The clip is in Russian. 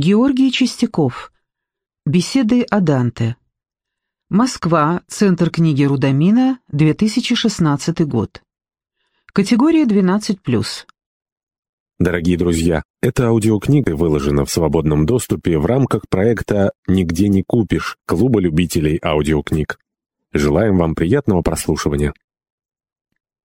Георгий Чистяков. Беседы о Данте. Москва. Центр книги Рудамина. 2016 год. Категория 12+. Дорогие друзья, эта аудиокнига выложена в свободном доступе в рамках проекта «Нигде не купишь» Клуба любителей аудиокниг. Желаем вам приятного прослушивания.